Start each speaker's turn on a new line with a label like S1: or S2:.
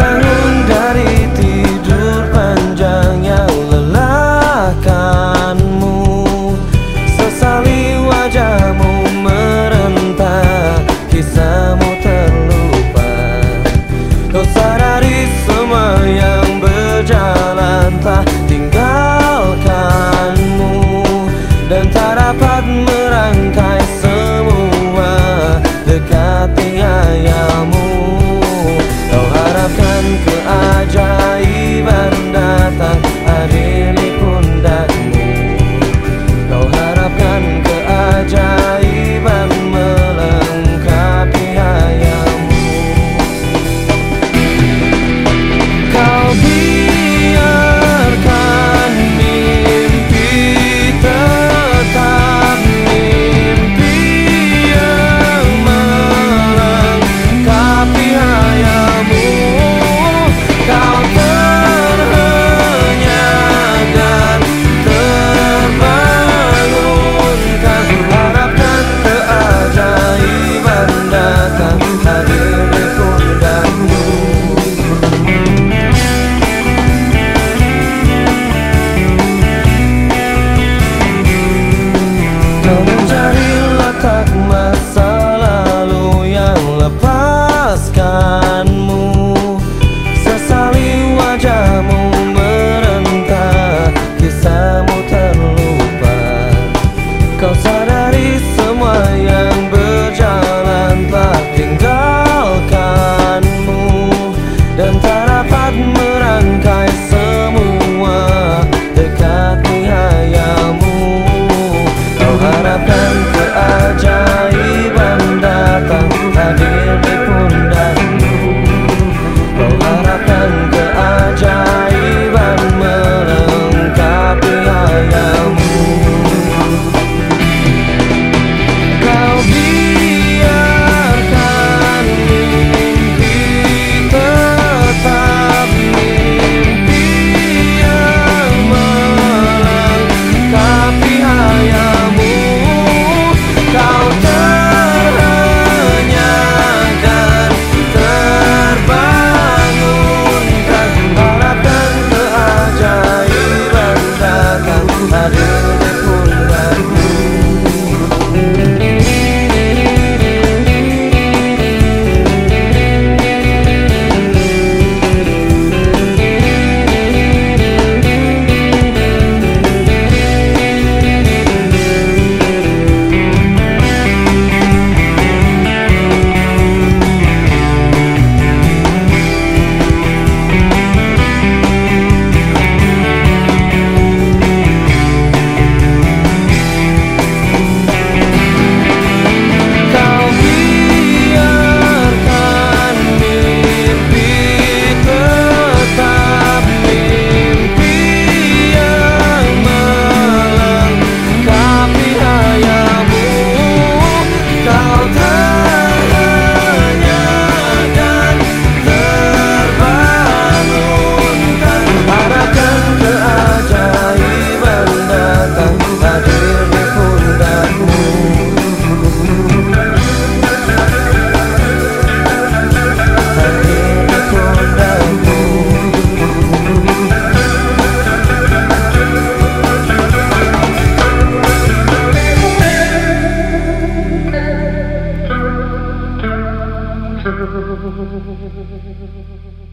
S1: over Kau sadari semua yang berjalan Tak tinggalkanmu Dan tak dapat merangkai semua Dekat ni hayamu Kau harapkan Thank you.